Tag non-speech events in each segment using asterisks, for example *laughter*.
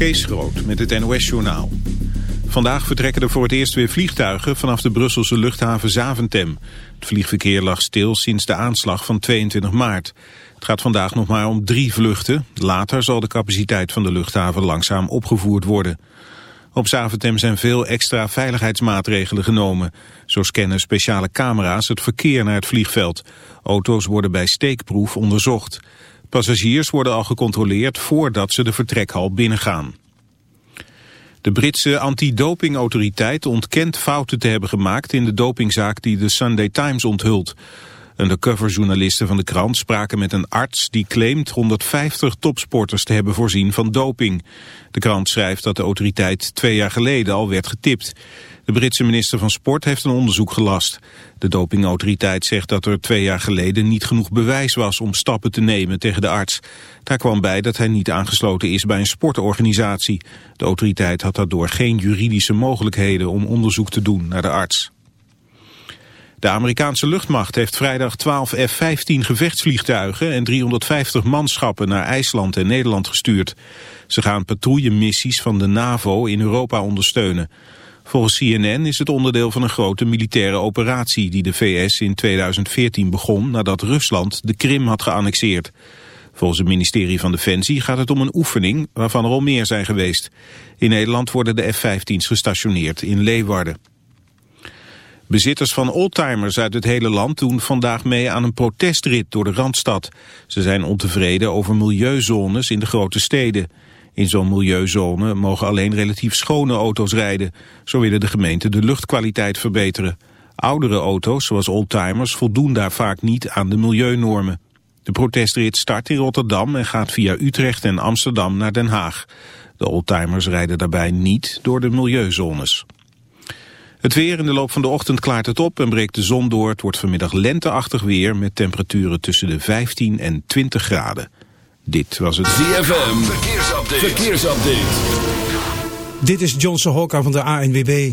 Kees Groot met het NOS-journaal. Vandaag vertrekken er voor het eerst weer vliegtuigen vanaf de Brusselse luchthaven Zaventem. Het vliegverkeer lag stil sinds de aanslag van 22 maart. Het gaat vandaag nog maar om drie vluchten. Later zal de capaciteit van de luchthaven langzaam opgevoerd worden. Op Zaventem zijn veel extra veiligheidsmaatregelen genomen. Zo scannen speciale camera's het verkeer naar het vliegveld. Auto's worden bij steekproef onderzocht. Passagiers worden al gecontroleerd voordat ze de vertrekhal binnengaan. De Britse antidopingautoriteit ontkent fouten te hebben gemaakt in de dopingzaak die de Sunday Times onthult. Undercoverjournalisten van de krant spraken met een arts die claimt 150 topsporters te hebben voorzien van doping. De krant schrijft dat de autoriteit twee jaar geleden al werd getipt. De Britse minister van Sport heeft een onderzoek gelast. De dopingautoriteit zegt dat er twee jaar geleden niet genoeg bewijs was om stappen te nemen tegen de arts. Daar kwam bij dat hij niet aangesloten is bij een sportorganisatie. De autoriteit had daardoor geen juridische mogelijkheden om onderzoek te doen naar de arts. De Amerikaanse luchtmacht heeft vrijdag 12 F-15 gevechtsvliegtuigen en 350 manschappen naar IJsland en Nederland gestuurd. Ze gaan patrouillemissies van de NAVO in Europa ondersteunen. Volgens CNN is het onderdeel van een grote militaire operatie die de VS in 2014 begon nadat Rusland de Krim had geannexeerd. Volgens het ministerie van Defensie gaat het om een oefening waarvan er al meer zijn geweest. In Nederland worden de F-15's gestationeerd in Leeuwarden. Bezitters van oldtimers uit het hele land doen vandaag mee aan een protestrit door de Randstad. Ze zijn ontevreden over milieuzones in de grote steden. In zo'n milieuzone mogen alleen relatief schone auto's rijden. Zo willen de gemeenten de luchtkwaliteit verbeteren. Oudere auto's, zoals oldtimers, voldoen daar vaak niet aan de milieunormen. De protestrit start in Rotterdam en gaat via Utrecht en Amsterdam naar Den Haag. De oldtimers rijden daarbij niet door de milieuzones. Het weer in de loop van de ochtend klaart het op en breekt de zon door. Het wordt vanmiddag lenteachtig weer met temperaturen tussen de 15 en 20 graden. Dit was het ZFM. Verkeersupdate. Verkeersupdate. Dit is Johnson Hokka van de ANWB.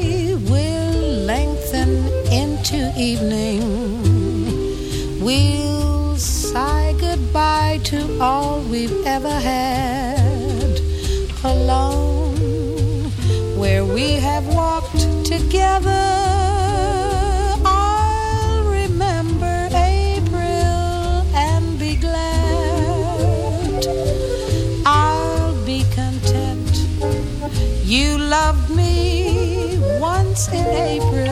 evening, we'll sigh goodbye to all we've ever had. Alone, where we have walked together. I'll remember April and be glad. I'll be content. You loved me once in April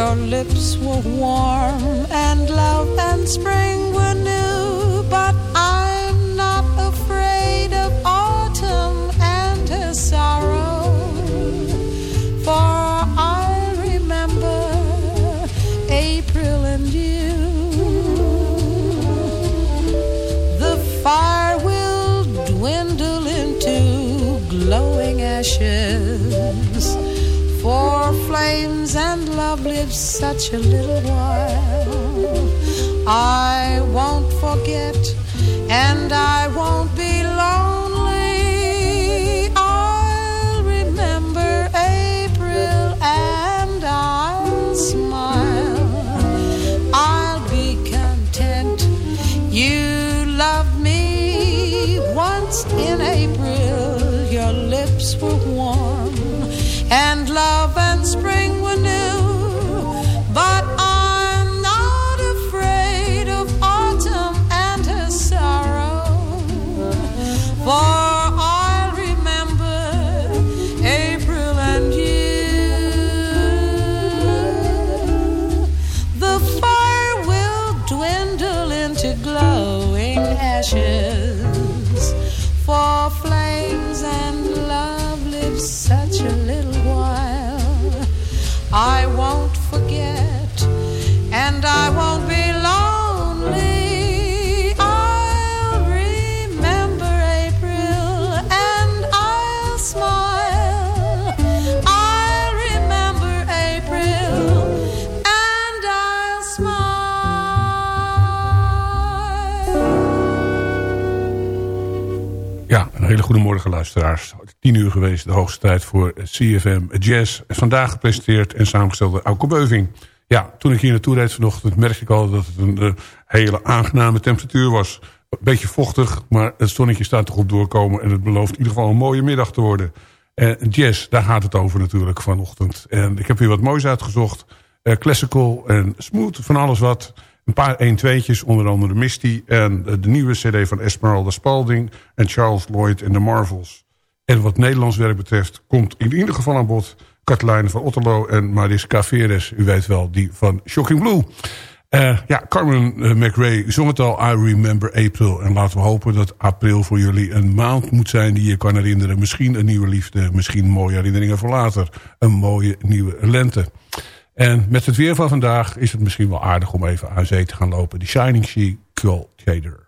your lips were warm and love and spring were new, but I'm not afraid of autumn and her sorrow. For I remember April and you. The fire will dwindle into glowing ashes. For flames and love live such a little while. I won't forget and I won't be morgen luisteraars. Tien uur geweest, de hoogste tijd voor CFM Jazz. Vandaag gepresenteerd en samengesteld door Auke Beuving. Ja, toen ik hier naartoe reed vanochtend merkte ik al dat het een eh, hele aangename temperatuur was. Een beetje vochtig, maar het zonnetje staat toch op doorkomen. En het belooft in ieder geval een mooie middag te worden. En jazz, daar gaat het over natuurlijk vanochtend. En ik heb weer wat moois uitgezocht. Eh, classical en smooth, van alles wat. Een paar 1-2'tjes, onder andere Misty... en eh, de nieuwe cd van Esmeralda Spalding... en Charles Lloyd en de Marvels. En wat Nederlands werk betreft... komt in ieder geval aan bod... Katelijne van Otterlo en Mariska Veres. U weet wel, die van Shocking Blue. Eh, ja, Carmen uh, McRae zong het al, I Remember April. En laten we hopen dat april voor jullie een maand moet zijn... die je kan herinneren. Misschien een nieuwe liefde, misschien mooie herinneringen voor later. Een mooie nieuwe lente. En met het weer van vandaag is het misschien wel aardig om even aan zee te gaan lopen. The Shining Sea Cultivator.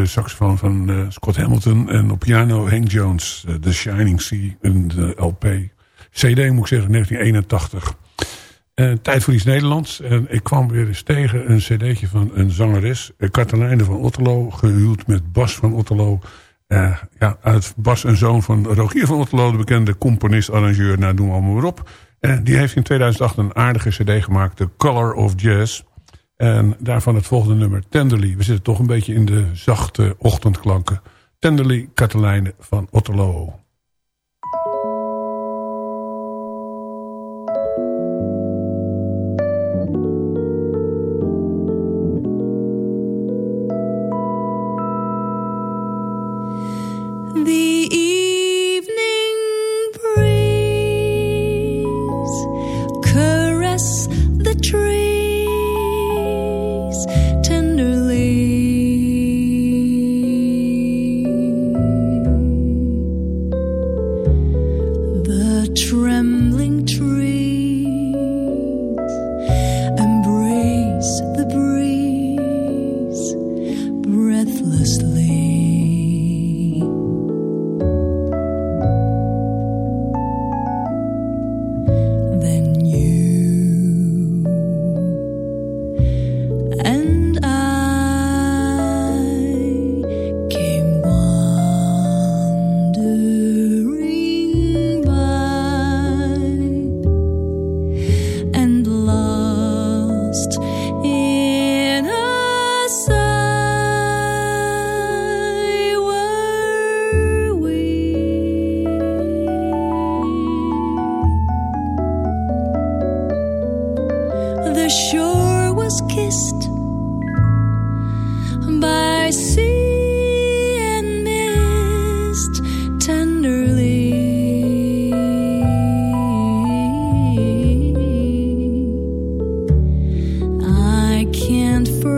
De saxofoon van uh, Scott Hamilton. En op piano Hank Jones, uh, The Shining Sea, een LP. CD moet ik zeggen, 1981. Uh, tijd voor iets Nederlands. En ik kwam weer eens tegen een cd'tje van een zangeres. Katelijne van Otterlo, gehuwd met Bas van Otterlo. ja, uit Bas en zoon van Rogier van Otterlo, de bekende componist, arrangeur, nou doen we allemaal weer op. die heeft in 2008 een aardige cd gemaakt, The Color of Jazz. En daarvan het volgende nummer, Tenderly. We zitten toch een beetje in de zachte ochtendklanken. Tenderly, Katelijne van Otterlo.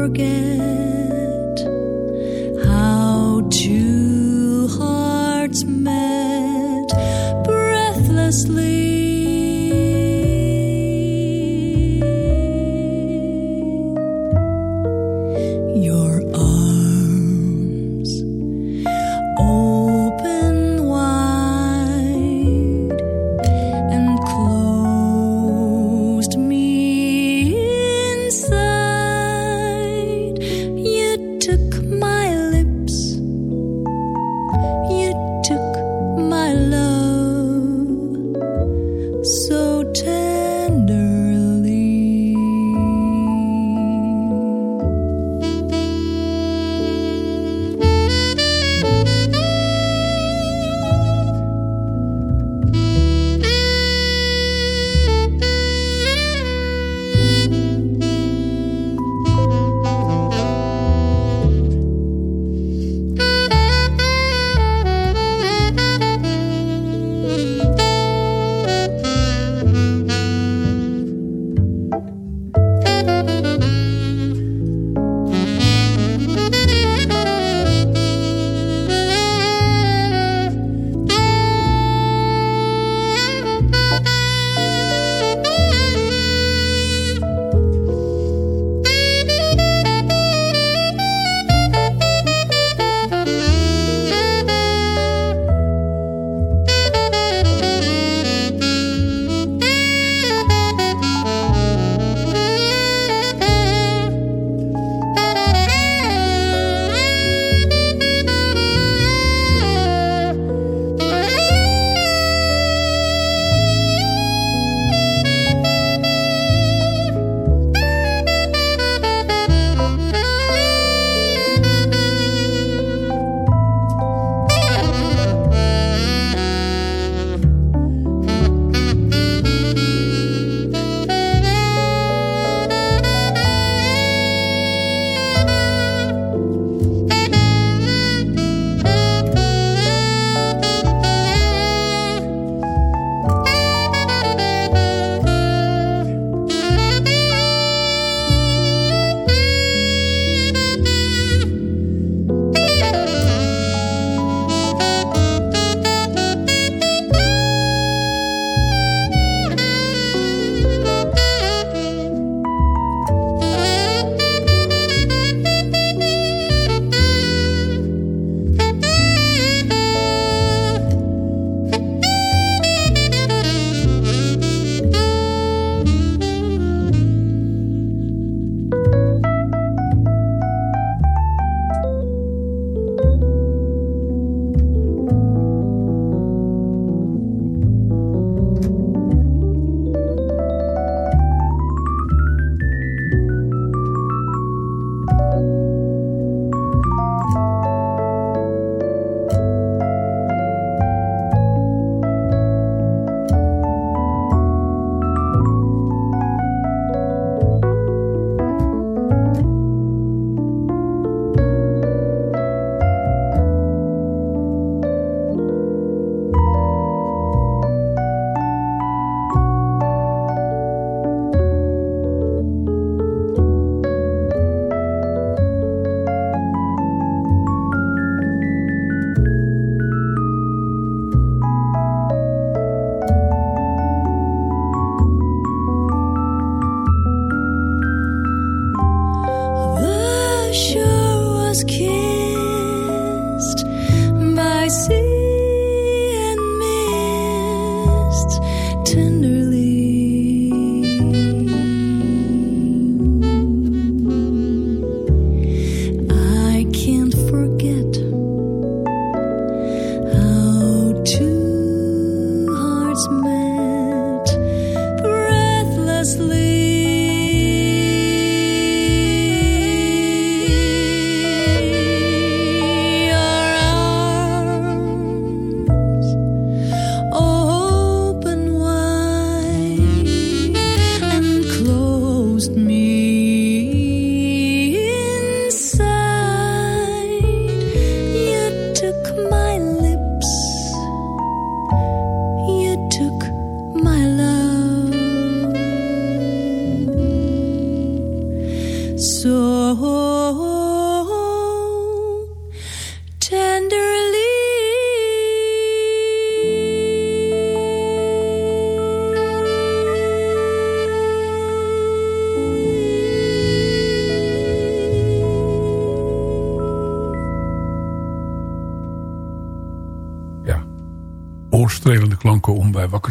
forget.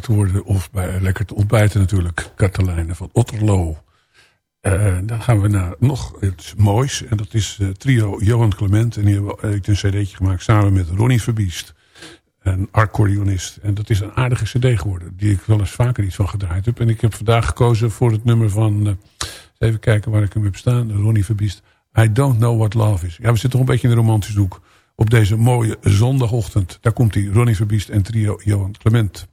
Worden of bij lekker te ontbijten natuurlijk. Katelijne van Otterlo. Uh, dan gaan we naar nog iets moois. En dat is uh, trio Johan Clement. En die hebben uh, een cd'tje gemaakt samen met Ronnie Verbiest. Een accordeonist. En dat is een aardige cd geworden. Die ik wel eens vaker iets van gedraaid heb. En ik heb vandaag gekozen voor het nummer van... even kijken waar ik hem heb staan. Ronnie Verbiest. I don't know what love is. Ja, we zitten toch een beetje in de romantische hoek. Op deze mooie zondagochtend. Daar komt hij. Ronnie Verbiest en trio Johan Clement.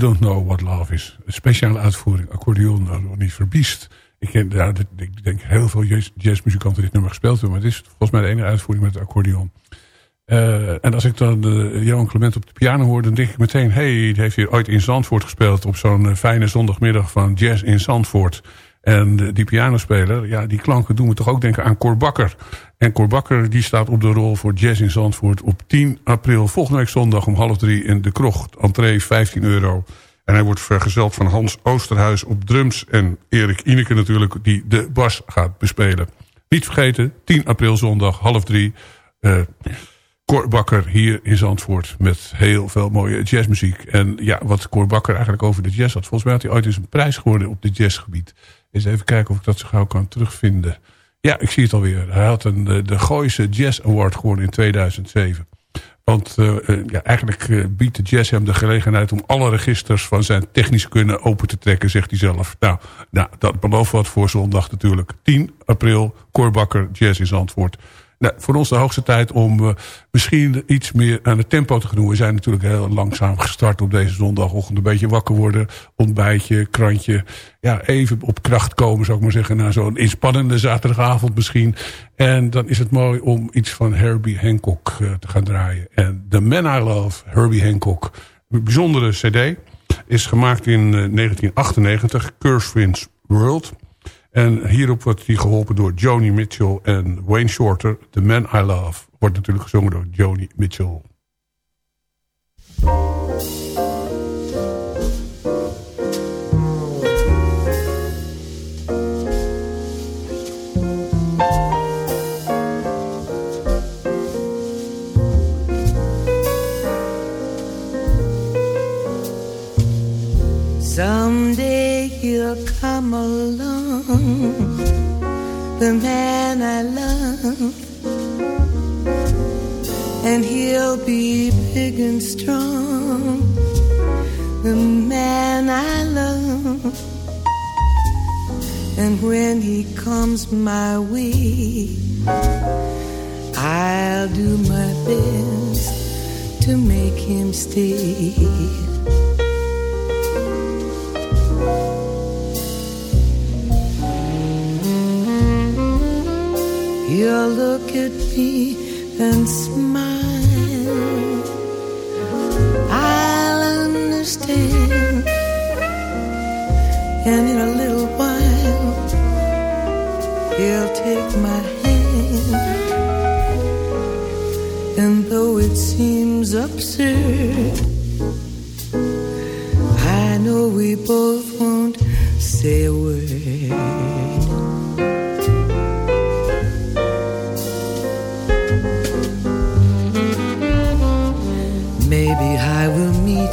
Don't Know What Love Is. Een speciale uitvoering, accordeon, nou, niet verbiest. Ik, ken, ja, ik denk heel veel jazzmuzikanten dit nummer gespeeld hebben. Maar het is volgens mij de enige uitvoering met het accordeon. Uh, en als ik dan uh, Johan Clement op de piano hoor... dan denk ik meteen... hey, die heeft hier ooit in Zandvoort gespeeld... op zo'n uh, fijne zondagmiddag van Jazz in Zandvoort. En die pianospeler, ja, die klanken doen me toch ook denken aan Cor Bakker. En Cor Bakker die staat op de rol voor Jazz in Zandvoort... op 10 april, volgende week zondag om half drie in de krocht. Entree 15 euro. En hij wordt vergezeld van Hans Oosterhuis op drums... en Erik Ineke natuurlijk, die de bas gaat bespelen. Niet vergeten, 10 april zondag, half drie... Uh, Bakker hier in Zandvoort met heel veel mooie jazzmuziek. En ja, wat Cor Bakker eigenlijk over de jazz had. Volgens mij had hij ooit eens een prijs geworden op het jazzgebied. Eens even kijken of ik dat zo gauw kan terugvinden. Ja, ik zie het alweer. Hij had een, de, Gooise Jazz Award gewonnen in 2007. Want uh, ja, eigenlijk uh, biedt de jazz hem de gelegenheid om alle registers van zijn technische kunnen open te trekken, zegt hij zelf. Nou, nou dat belooft wat voor zondag natuurlijk. 10 april, Bakker Jazz is antwoord. Nou, voor ons de hoogste tijd om uh, misschien iets meer aan het tempo te gaan doen. We zijn natuurlijk heel langzaam gestart op deze zondagochtend. Een beetje wakker worden, ontbijtje, krantje. Ja, even op kracht komen, zou ik maar zeggen. Na zo'n inspannende zaterdagavond misschien. En dan is het mooi om iets van Herbie Hancock uh, te gaan draaien. En The Man I Love, Herbie Hancock. Een bijzondere cd. Is gemaakt in uh, 1998. Curswin's World. En hierop wordt hij geholpen door Joni Mitchell en Wayne Shorter. The Man I Love wordt natuurlijk gezongen door Joni Mitchell. Someday he'll come along, the man I love, and he'll be big and strong, the man I love. And when he comes my way, I'll do my best to make him stay. He'll look at me and smile. I'll understand. And in a little while, he'll take my hand. And though it seems absurd, I know we both won't say a word.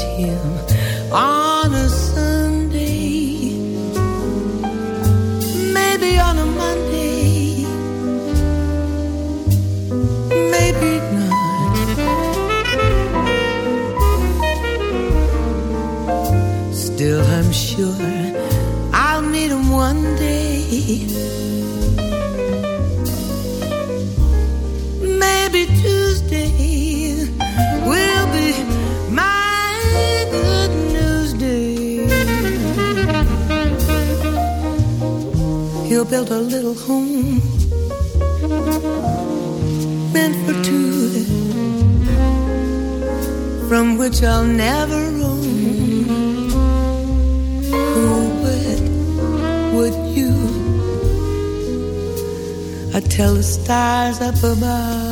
Him. On a Build a little home meant for two, from which I'll never roam. Who would, would you? I tell the stars up above.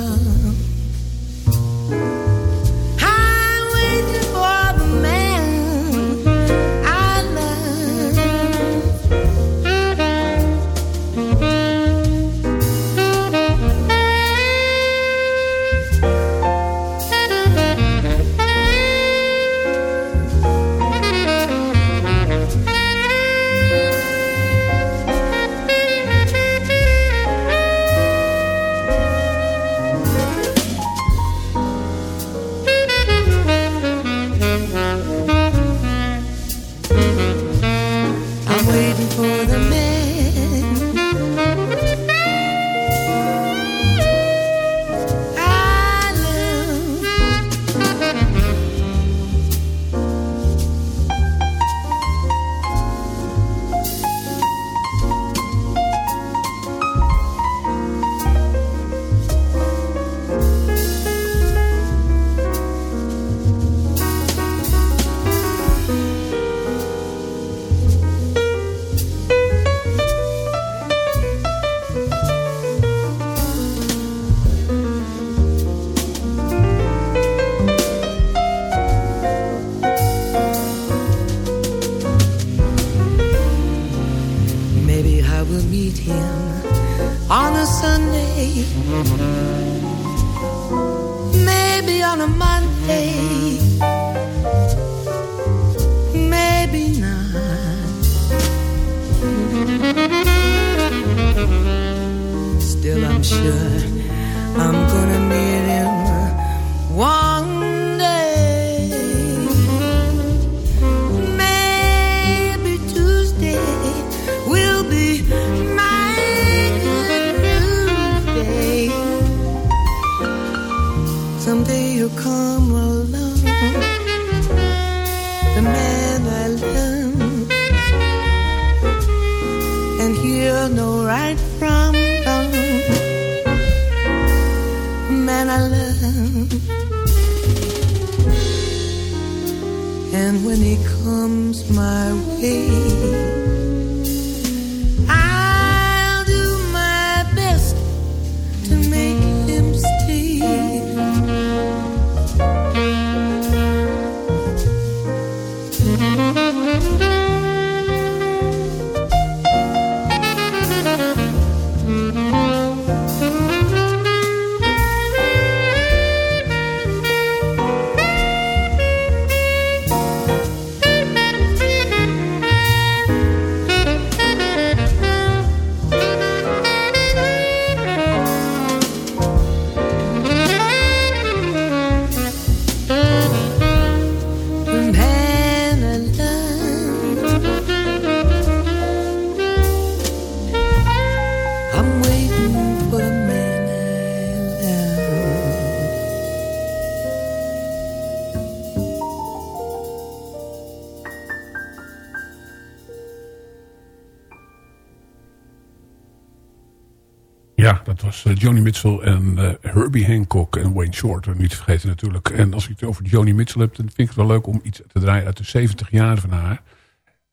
Eh, Joni Mitchell en eh, Herbie Hancock en Wayne Shorter. Niet te vergeten natuurlijk. En als ik het over Joni Mitchell heb, dan vind ik het wel leuk om iets te draaien uit de 70 jaar van haar.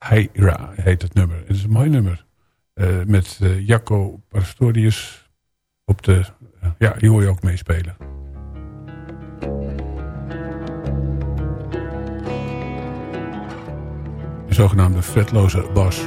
Hyra heet het nummer. Het is een mooi nummer. Eh, met eh, Jacco Pastorius op de... ja, die hoor je ook meespelen. De zogenaamde vetloze bas.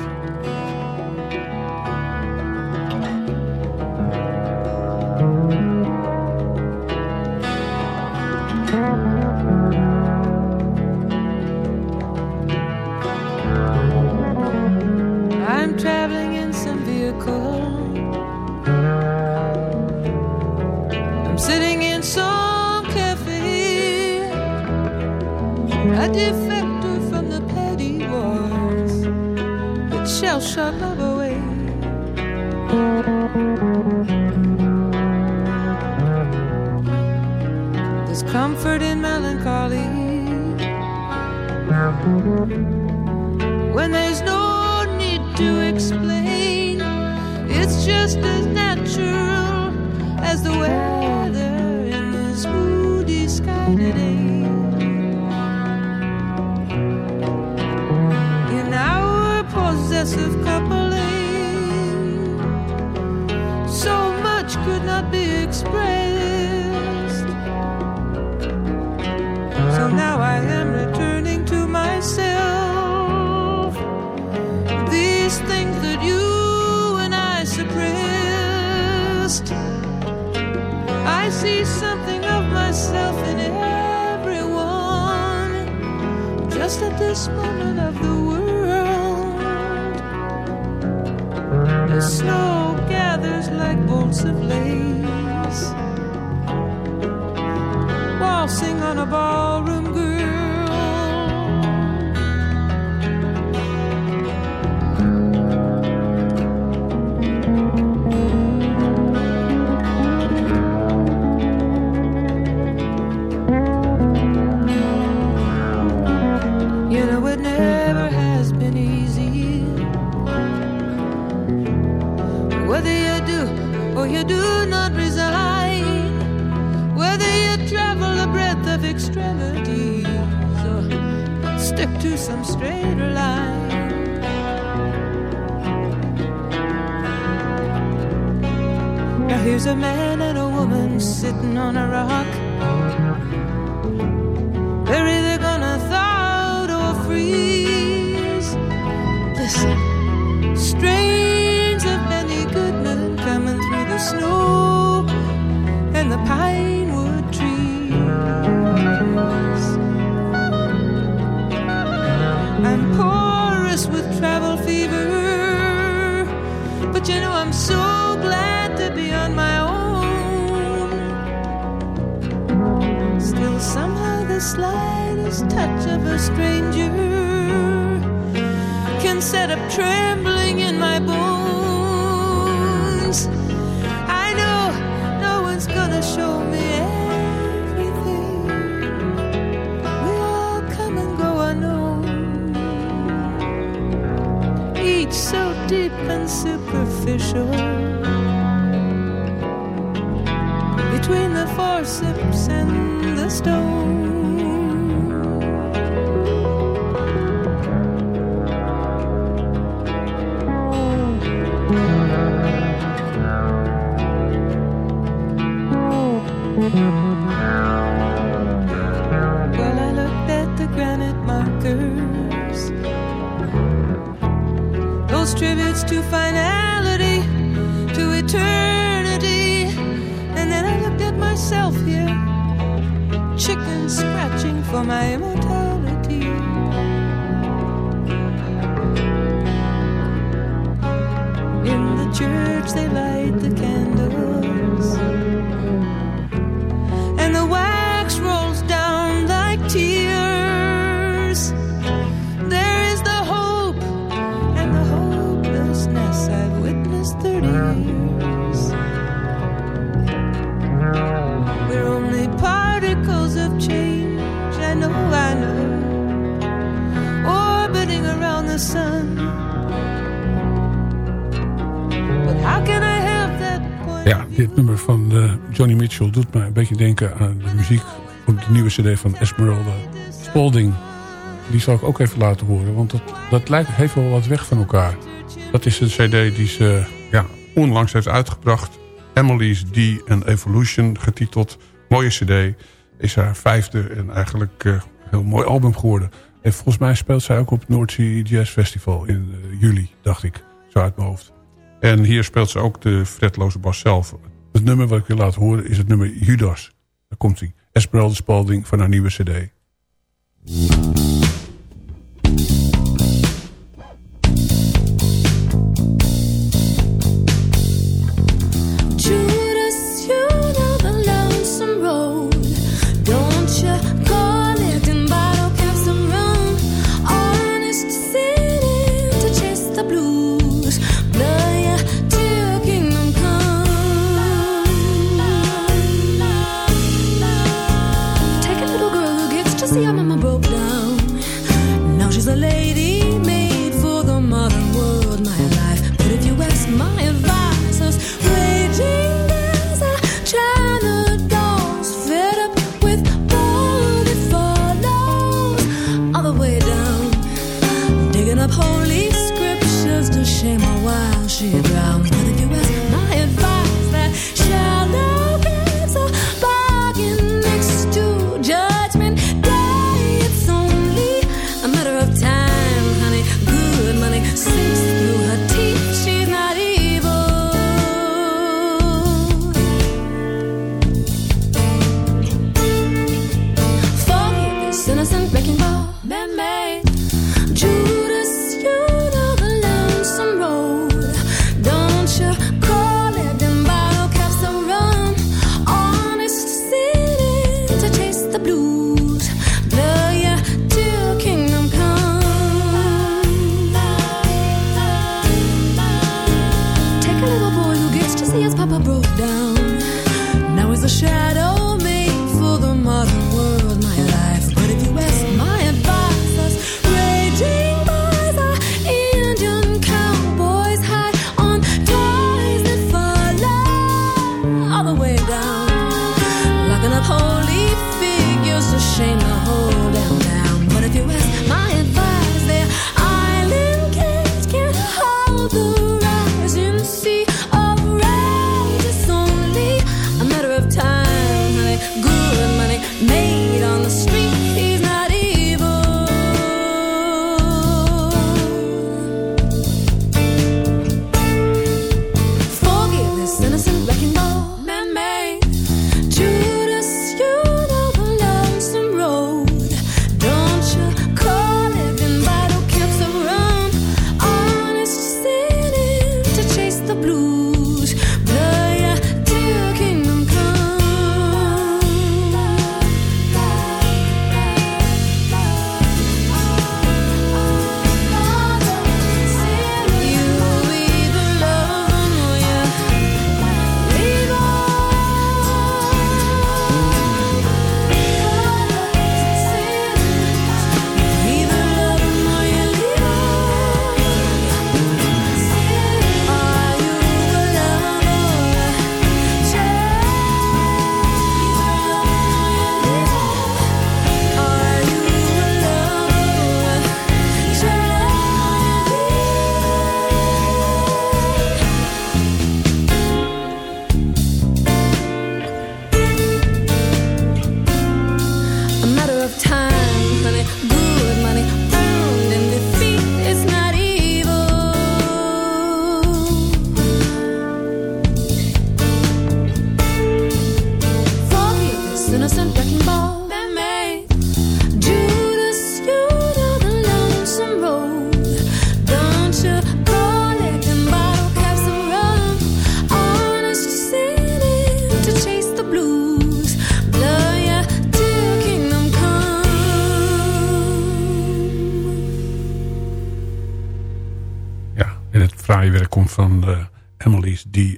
A defector from the petty wars that shall shut love away. There's comfort in melancholy when there's no need to explain. It's just as natural as the weather in this moody sky today. Possessive coupling, so much could not be expressed. So now I am returning to myself. These things that you and I suppressed. I see something of myself in everyone. Just at this moment bolts of lace waltzing on a ballroom Now here's a man and a woman sitting on a rock. They're either gonna thaw or freeze. Listen, strains of many good men coming through the snow and the pine. The slightest touch of a stranger can set up trembling in my bones. I know no one's gonna show me everything. We all come and go unknown, each so deep and superficial. Between the forceps and the stone. To finality, to eternity, and then I looked at myself here, chicken scratching for my Johnny Mitchell doet mij een beetje denken aan de muziek op de nieuwe cd van Esmeralda Spalding. Die zal ik ook even laten horen, want dat, dat lijkt, heeft wel wat weg van elkaar. Dat is een cd die ze ja, onlangs heeft uitgebracht. Emily's D and Evolution getiteld. Mooie cd. Is haar vijfde en eigenlijk eh, heel mooi album geworden. En volgens mij speelt zij ook op het Sea Jazz Festival in eh, juli, dacht ik. Zo uit mijn hoofd. En hier speelt ze ook de fretloze bas zelf. Het nummer wat ik wil laten horen is het nummer Judas. Daar komt hij. Esmeralda Spalding van haar nieuwe cd.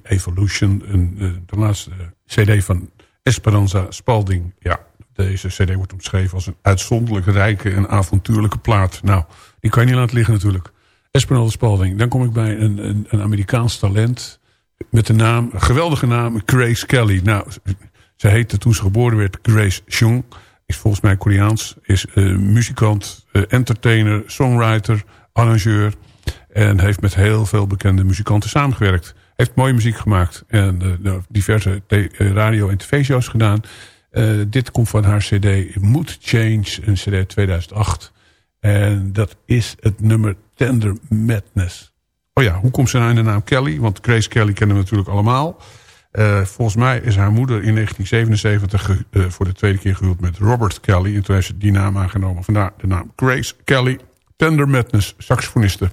Evolution. Een, uh, de laatste cd van Esperanza Spalding. Ja, deze cd wordt omschreven als een uitzonderlijk rijke en avontuurlijke plaat. Nou, die kan je niet laten liggen natuurlijk. Esperanza Spalding. Dan kom ik bij een, een, een Amerikaans talent met de naam, een geweldige naam, Grace Kelly. Nou, ze heette toen ze geboren werd Grace Chung. Is volgens mij Koreaans. Is uh, muzikant, entertainer, songwriter, arrangeur. En heeft met heel veel bekende muzikanten samengewerkt. Heeft mooie muziek gemaakt. En uh, diverse radio- en tv-shows gedaan. dit komt van haar cd Mood Change. Een cd 2008. En dat is het nummer Tender Madness. Oh ja, hoe komt ze nou de naam Kelly? Want Grace Kelly kennen we natuurlijk allemaal. Volgens mij is haar moeder in 1977 uh, voor de tweede keer gehuwd met Robert Kelly. En toen heeft ze die naam aangenomen. Vandaar de naam Grace Kelly. Tender Madness, saxofoniste.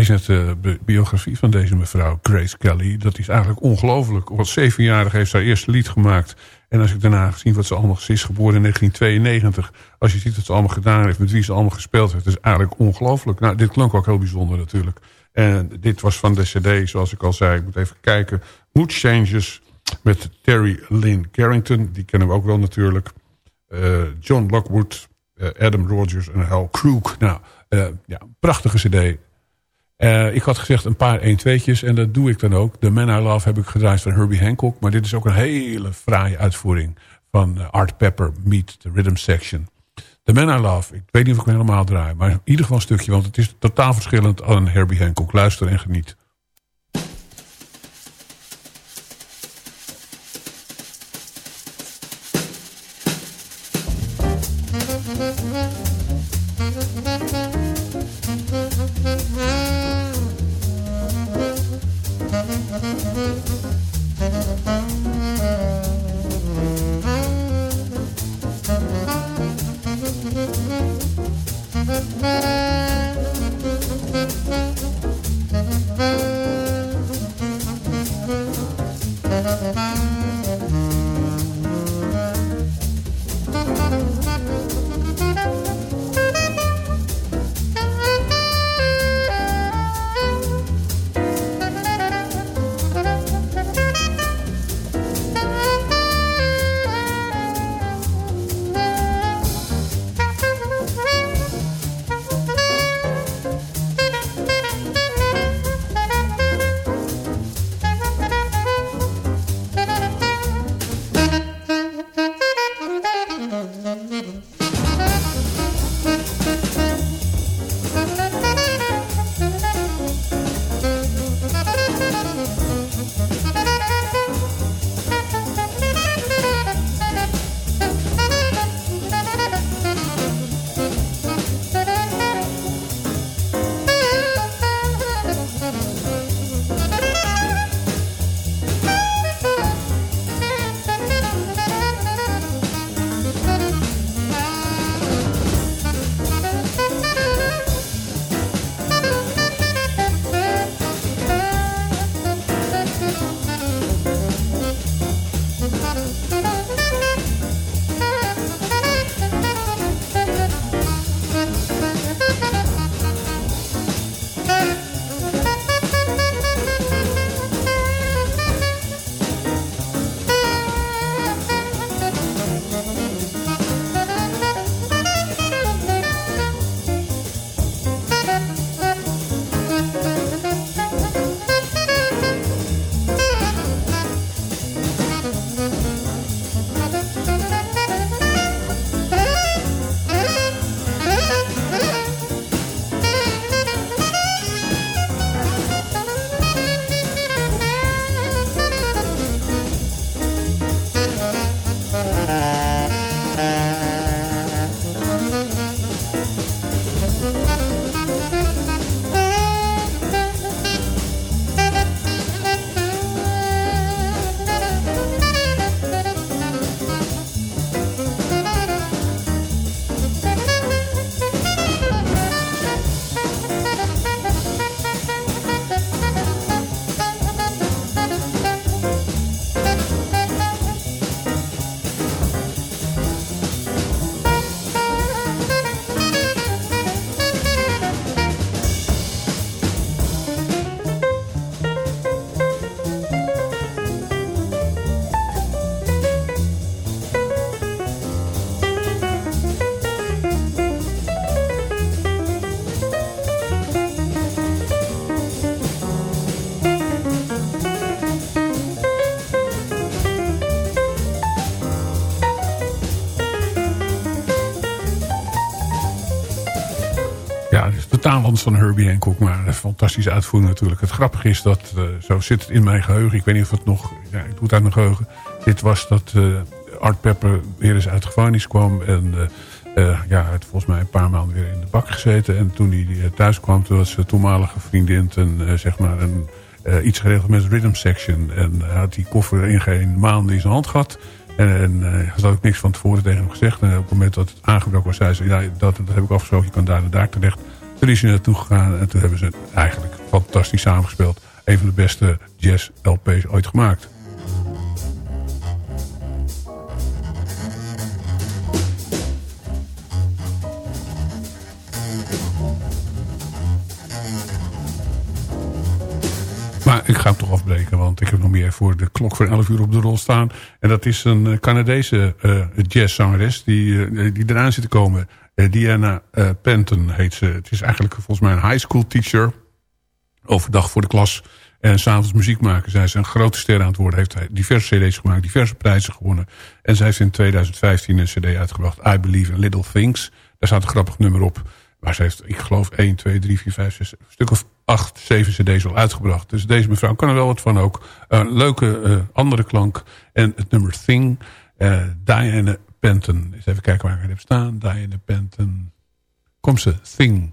Lees net de bi- biografie van deze mevrouw, Grace Kelly. Dat is eigenlijk ongelooflijk. Want zevenjarig heeft ze haar eerste lied gemaakt. En als ik daarna gezien wat ze allemaal... Is geboren in 1992. Als je ziet wat ze allemaal gedaan heeft, met wie ze allemaal gespeeld heeft. is eigenlijk ongelooflijk. Nou, dit klonk ook heel bijzonder natuurlijk. En dit was van de cd, zoals ik al zei. Ik moet even kijken. Mood Changes met Terry Lynn Carrington. Die kennen we ook wel natuurlijk. Eh, John Lockwood, eh, Adam Rogers en Hal Crook. Nou, eh, ja, prachtige cd. Eh, ik had gezegd een paar 1-2'tjes en dat doe ik dan ook. The Man I Love heb ik gedraaid van Herbie Hancock. Maar dit is ook een hele fraaie uitvoering van eh, Art Pepper Meet the Rhythm Section. The Man I Love, ik weet niet of ik hem helemaal draai. Maar in ieder geval een stukje, want het is totaal verschillend aan Herbie Hancock. Luister en geniet. *laughs* Ja, is van Herbie Hancock, maar een fantastische uitvoering natuurlijk. Het grappige is dat, eh, zo zit het in mijn geheugen, ik weet niet of het nog, ja, ik doe het uit mijn geheugen. Dit was dat eh, Art Pepper weer eens uit de gevangenis kwam en eh, ja, hij had volgens mij een paar maanden weer in de bak gezeten. En toen hij thuis kwam, toen was zijn toenmalige vriendin eh, zeg maar een, iets geregeld met rhythm section. En hij had die koffer in geen maanden in zijn hand gehad. En, en had ook niks van tevoren tegen hem gezegd. En op het moment dat het aangebroken was, zei ze... Ja, dat, dat heb ik afgesproken, je kan daar en daar terecht. Toen is hij naartoe gegaan en toen hebben ze eigenlijk fantastisch samengespeeld. Een van de beste jazz LP's ooit gemaakt. Maar ik ga hem toch afbreken, want ik heb nog meer voor de klok voor 11 uur op de rol staan. En dat is een eh, Canadese uh, jazzzangeres die, uh, die eraan zit te komen. Uh, Diana Penton heet ze. Het is eigenlijk volgens mij een high school teacher. Overdag voor de klas en s'avonds muziek maken. Zij is een grote ster aan het worden. Heeft diverse cd's gemaakt, diverse prijzen gewonnen. En zij heeft in 2015 een cd uitgebracht. I Believe in Little Things. Daar staat een grappig nummer op. Maar ze heeft, ik geloof, 1, 2, 3, 4, 5, 6, een stuk of 8, 7 cd's al uitgebracht. Dus deze mevrouw kan er wel wat van ook. Een leuke uh, andere klank. En het nummer Thing. Uh, Diana Penton. Eens even kijken waar ik het heb staan. Diana Penton. Kom ze, Thing.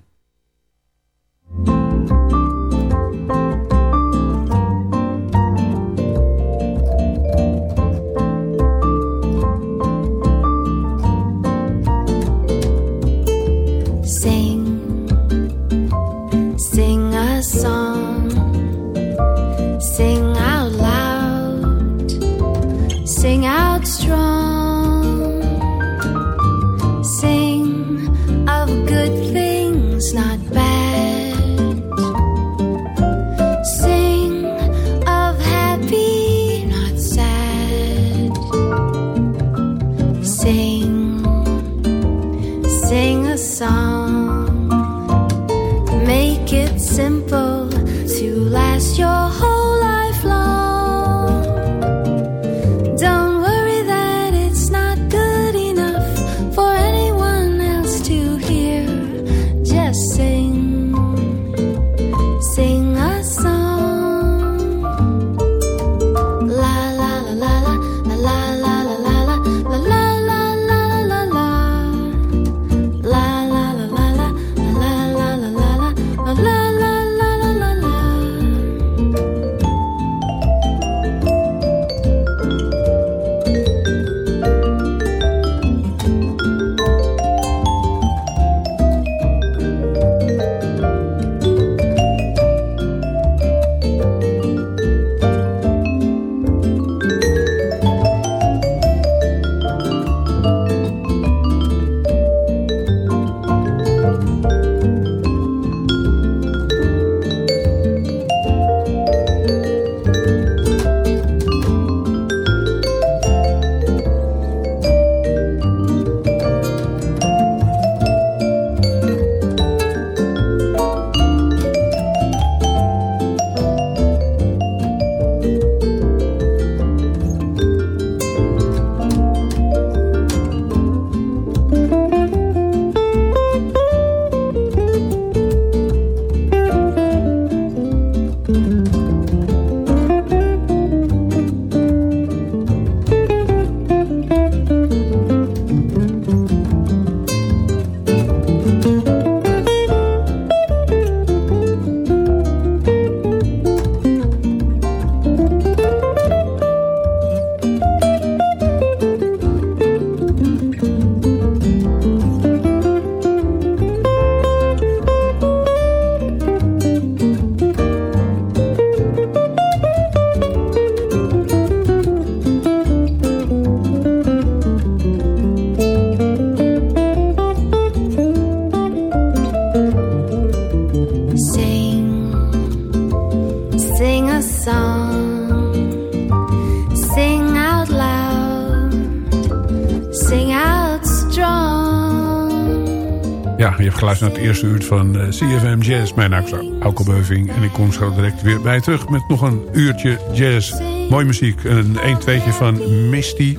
Geluisterd naar het eerste uur van uh, CFM Jazz. Mijn naam is Beuving en ik kom zo direct weer bij terug met nog een uurtje jazz. Mooie muziek, een 1 2 van Misty.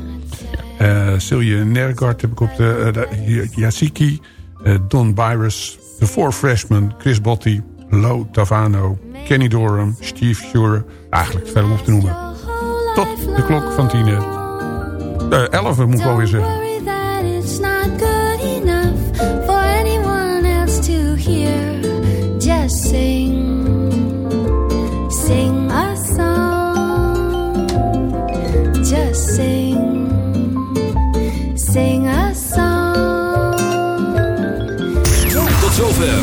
Uh, Silje Nergard heb ik op de. Uh, Don Byrus, The Four Freshmen, Chris Botti, Lo Tavano, Kenny Dorham, Steve Shure. Eigenlijk verder om op te noemen. Tot de klok van 10. Uh, 11 moet ik wel weer zeggen.